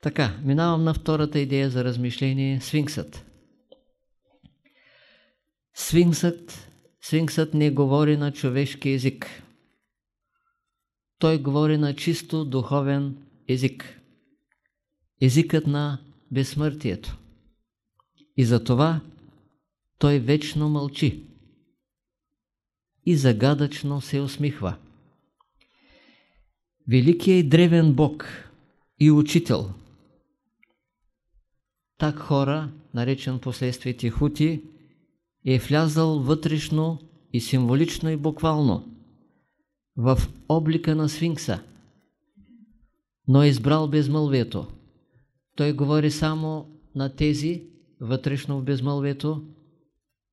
Така, минавам на втората идея за размишление – сфинксът. Сфинксът, сфинксът не говори на човешки език. Той говори на чисто духовен език. Езикът на безсмъртието. И затова той вечно мълчи и загадъчно се усмихва. Великият и древен Бог и Учител, так хора, наречен последствие Тихути, е влязал вътрешно и символично и буквално в облика на сфинкса, но е избрал безмълвието. Той говори само на тези, вътрешно в безмълвието,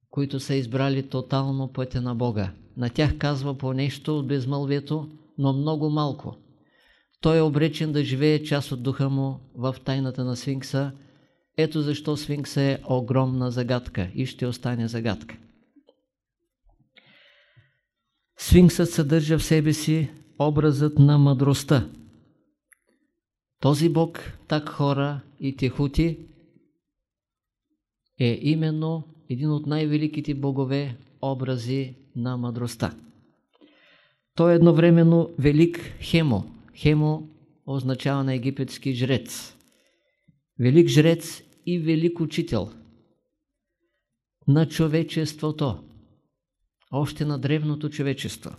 които са избрали тотално пътя на Бога. На тях казва по нещо от безмълвието, но много малко. Той е обречен да живее част от духа му в тайната на сфинкса. Ето защо сфинкса е огромна загадка и ще остане загадка. Сфинксът съдържа в себе си образът на мъдростта. Този бог, так хора и техути, е именно един от най-великите богове образи на мъдростта. Той е едновременно велик Хемо. Хемо означава на египетски жрец. Велик жрец и велик учител на човечеството. Още на древното човечество.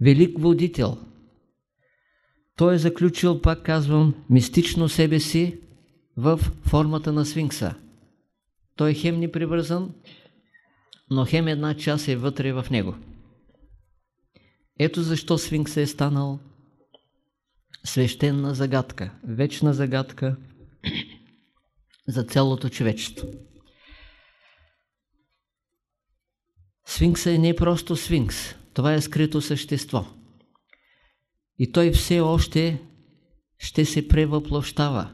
Велик водител. Той е заключил, пак казвам, мистично себе си в формата на свинкса. Той е хем непривързан, но хем една част е вътре в него. Ето защо Сфинкса е станал свещена загадка, вечна загадка за цялото човечество. Сфинкса е не просто сфинкс, това е скрито същество. И той все още ще се превъплощава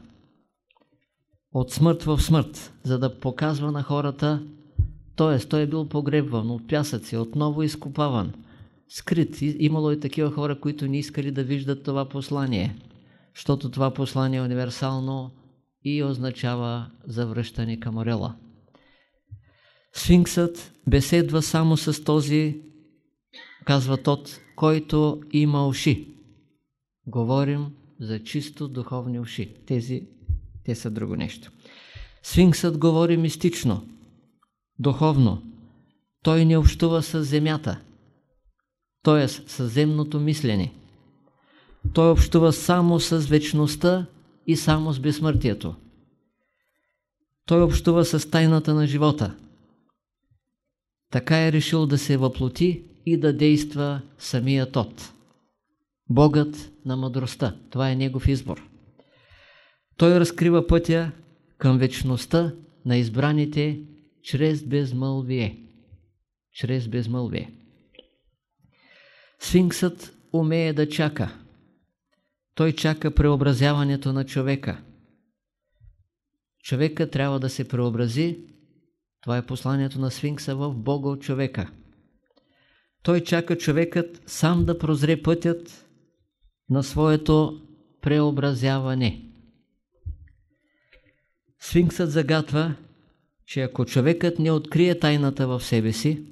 от смърт в смърт, за да показва на хората, т.е. той е бил погребван от пясъци, отново изкопаван, скрит. Имало и такива хора, които не искали да виждат това послание, защото това послание е универсално и означава завръщане към орела. Сфинксът беседва само с този, казва тот, който има уши. Говорим за чисто духовни уши. Тези те са друго нещо. Сфинксът говори мистично, духовно. Той не общува с земята, т.е. с земното мислене. Той общува само с вечността и само с безсмъртието. Той общува с тайната на живота. Така е решил да се въплоти и да действа самият Тот. Богът на мъдростта. Това е негов избор. Той разкрива пътя към вечността на избраните чрез безмълвие. Чрез безмълвие. Сфинксът умее да чака. Той чака преобразяването на човека. Човека трябва да се преобрази. Това е посланието на Сфинкса в Бога от човека. Той чака човекът сам да прозре пътят на своето преобразяване. Сфинксът загатва, че ако човекът не открие тайната в себе си,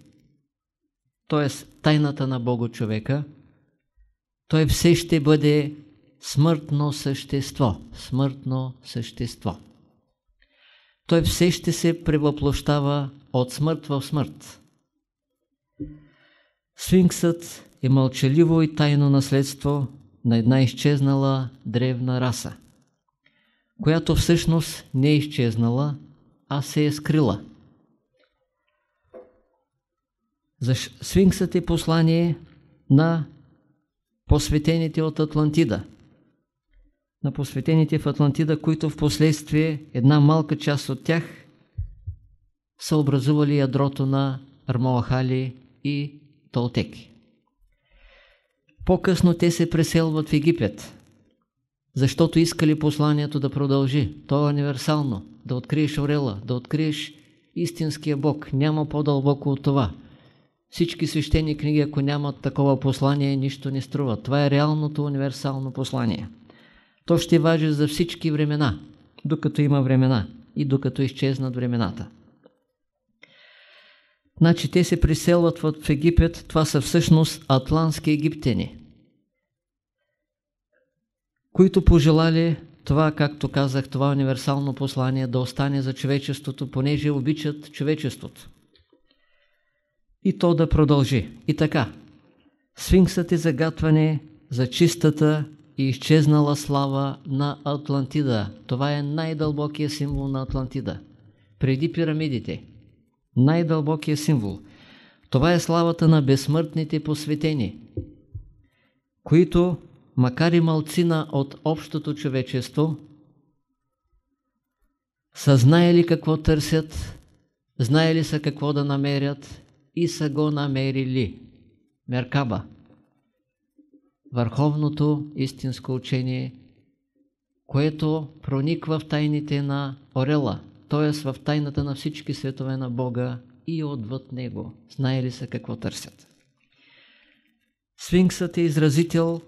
т.е. тайната на Бога човека, той все ще бъде смъртно същество. Смъртно същество. Той все ще се превъплощава от смърт в смърт. Сфинксът е мълчаливо и тайно наследство на една изчезнала древна раса която всъщност не е изчезнала, а се е скрила. Сфинксът е послание на посветените от Атлантида. На посветените в Атлантида, които в последствие една малка част от тях са образували ядрото на Армоахали и Толтеки. По-късно те се преселват в Египет защото искали посланието да продължи. То е универсално. Да откриеш Орела, да откриеш истинския Бог. Няма по-дълбоко от това. Всички свещени книги, ако нямат такова послание, нищо не струва. Това е реалното универсално послание. То ще важи за всички времена, докато има времена и докато изчезнат времената. Значи те се приселват в Египет, това са всъщност атлантски египтяни, които пожелали това, както казах, това универсално послание да остане за човечеството, понеже обичат човечеството. И то да продължи. И така, сфинксът е загатване за чистата и изчезнала слава на Атлантида. Това е най-дълбокия символ на Атлантида. Преди пирамидите. Най-дълбокия символ. Това е славата на безсмъртните посветени, които макар и малцина от общото човечество, са знаели какво търсят, знаели са какво да намерят и са го намерили. Меркаба. Върховното истинско учение, което прониква в тайните на Орела, т.е. в тайната на всички светове на Бога и отвъд Него. Знаели са какво търсят. Сфинксът е изразител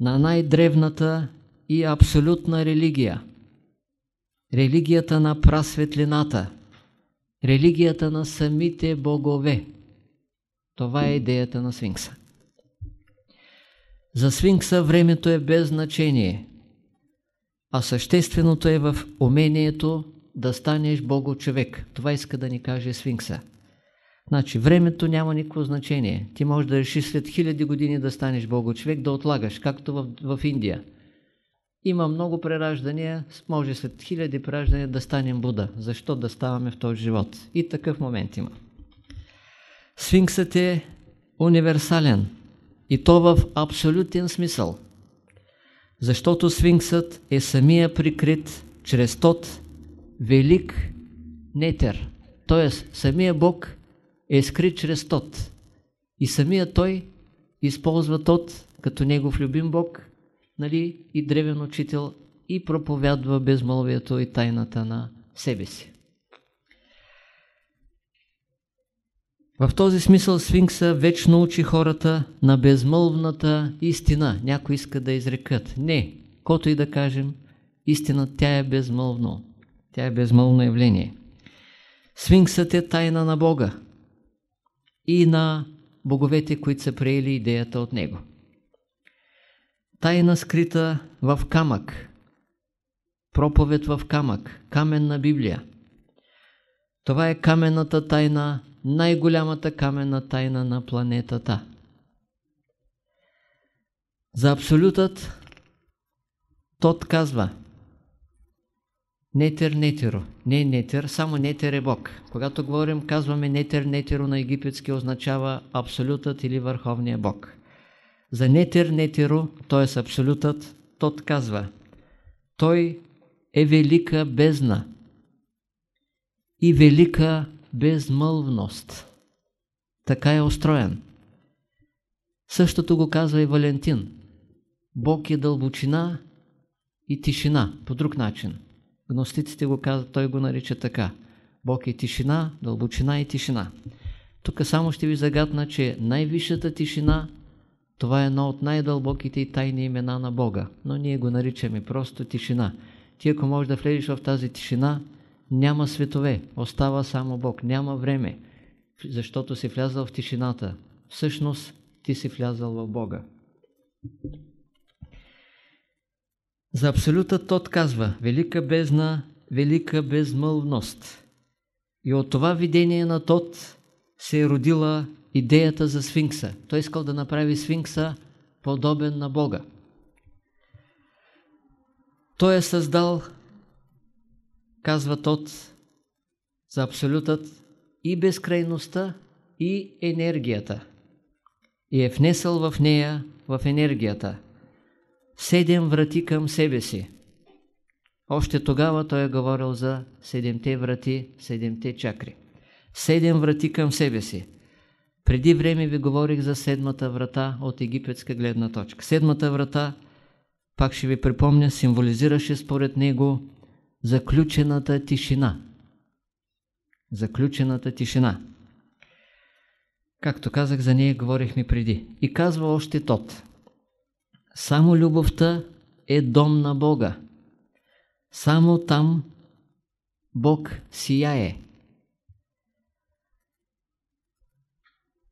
на най-древната и абсолютна религия. Религията на прасветлината. Религията на самите богове. Това е идеята на Сфинкса. За Сфинкса времето е без значение, а същественото е в умението да станеш Бого-човек. Това иска да ни каже Сфинкса. Значи, времето няма никакво значение. Ти можеш да решиш след хиляди години да станеш Бого-човек, да отлагаш, както в, в Индия. Има много прераждания, може след хиляди прераждания да станем Буда. Защо да ставаме в този живот? И такъв момент има. Сфинксът е универсален и то в абсолютен смисъл. Защото сфинксът е самия прикрит чрез тот велик нетер. Т.е. самия Бог е скрит чрез Тот. И самия той използва Тот като негов любим Бог нали, и древен учител и проповядва безмълвието и тайната на себе си. В този смисъл Сфинкса вечно учи хората на безмълвната истина. Някой иска да изрекат. Не, кото и да кажем, истина тя е безмълвно. Тя е безмълвно явление. Сфинксът е тайна на Бога и на боговете, които са приели идеята от него. Тайна скрита в камък, проповед в камък, каменна Библия. Това е каменната тайна, най-голямата каменна тайна на планетата. За абсолютът Тот казва – Нетер Нетеро. Не Нетер, само Нетер е Бог. Когато говорим, казваме Нетер Нетеро на египетски означава абсолютът или върховния Бог. За Нетер Нетеро, т.е. абсолютът, тот казва Той е велика бездна и велика безмълвност. Така е устроен. Същото го казва и Валентин. Бог е дълбочина и тишина, по друг начин. Гностиците го казват, той го нарича така. Бог е тишина, дълбочина и тишина. Тук само ще ви загадна, че най-висшата тишина, това е едно от най-дълбоките и тайни имена на Бога, но ние го наричаме просто тишина. Ти ако можеш да влезеш в тази тишина, няма светове, остава само Бог, няма време, защото си влязал в тишината. Всъщност ти си влязал в Бога. За абсолюта тот казва велика бездна, велика безмълвност. И от това видение на тот се е родила идеята за сфинкса. Той искал да направи сфинкса подобен на Бога. Той е създал, казва тот, за абсолютът и безкрайността, и енергията. И е внесъл в нея, в енергията – седем врати към себе си. Още тогава той е говорил за седемте врати, седемте чакри. Седем врати към себе си. Преди време ви говорих за седмата врата от египетска гледна точка. Седмата врата, пак ще ви припомня, символизираше според него заключената тишина. Заключената тишина. Както казах, за нея говорихме преди. И казва още тот. Само любовта е дом на Бога. Само там Бог сияе.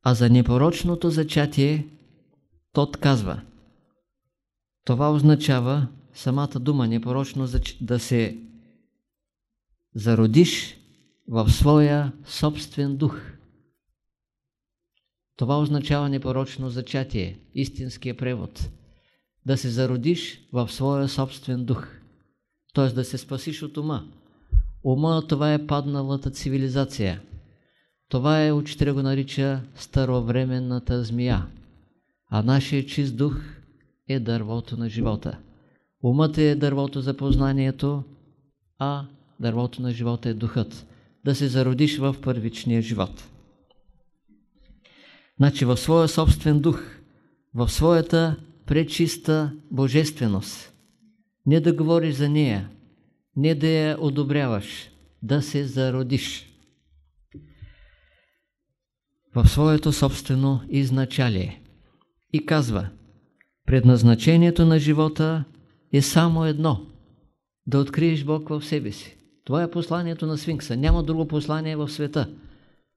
А за непорочното зачатие тот казва. Това означава самата дума непорочно да се зародиш в своя собствен дух. Това означава непорочно зачатие, истинския превод. Да се зародиш в своя собствен дух. Т.е. да се спасиш от ума. Ума това е падналата цивилизация. Това е, учителя го нарича старовременната змия. А нашия чист дух е дървото на живота. Умът е дървото за познанието, а дървото на живота е духът. Да се зародиш в първичния живот. Значи в своя собствен дух, в своята пречиста божественост. Не да говориш за нея, не да я одобряваш, да се зародиш в своето собствено изначалие. И казва, предназначението на живота е само едно – да откриеш Бог в себе си. Това е посланието на Сфинкса. Няма друго послание в света.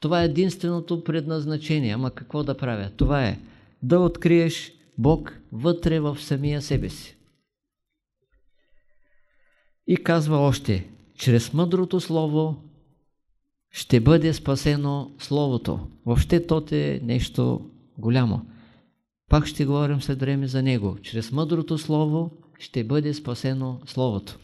Това е единственото предназначение. Ама какво да правя? Това е да откриеш Бог вътре в самия себе си. И казва още, чрез мъдрото слово ще бъде спасено Словото. Въобще то е нещо голямо. Пак ще говорим след време за него. Чрез мъдрото Слово ще бъде спасено Словото.